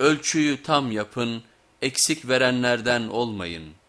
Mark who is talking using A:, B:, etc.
A: Ölçüyü tam yapın, eksik verenlerden olmayın.''